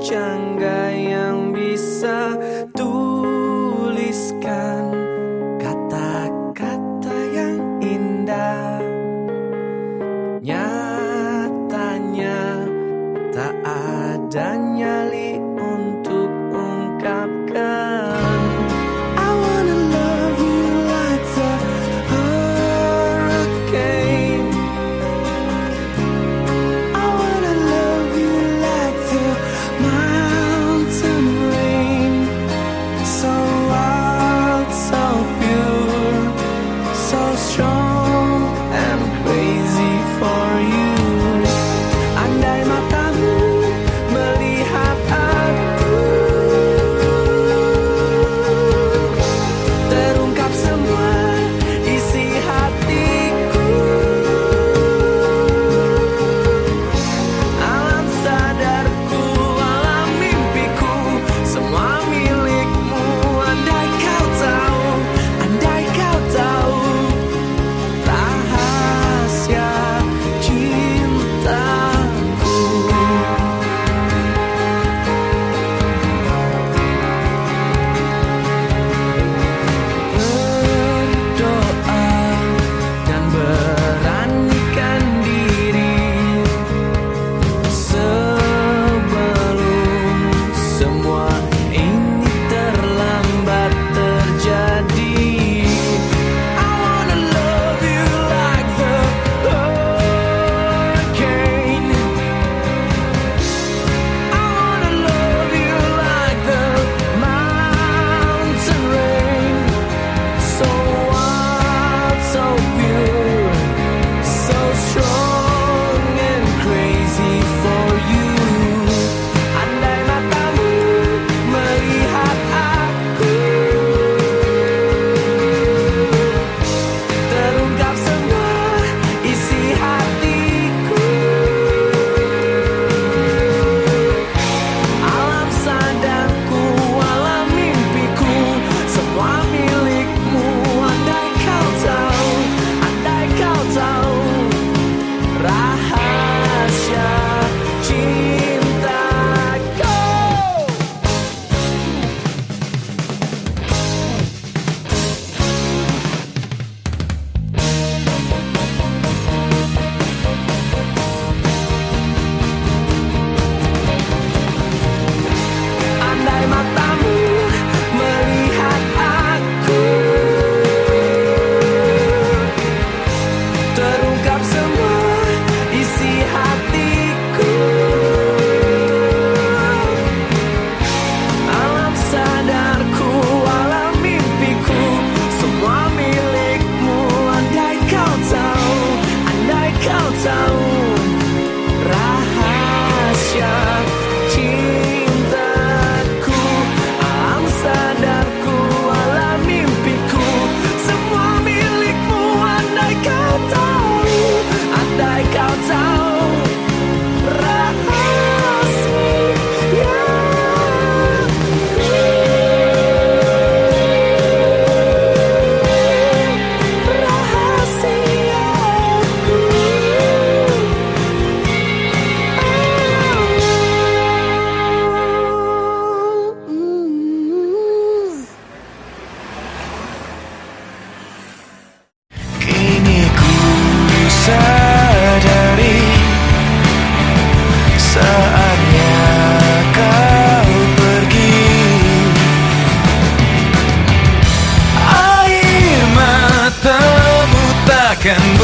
jungle. Berubah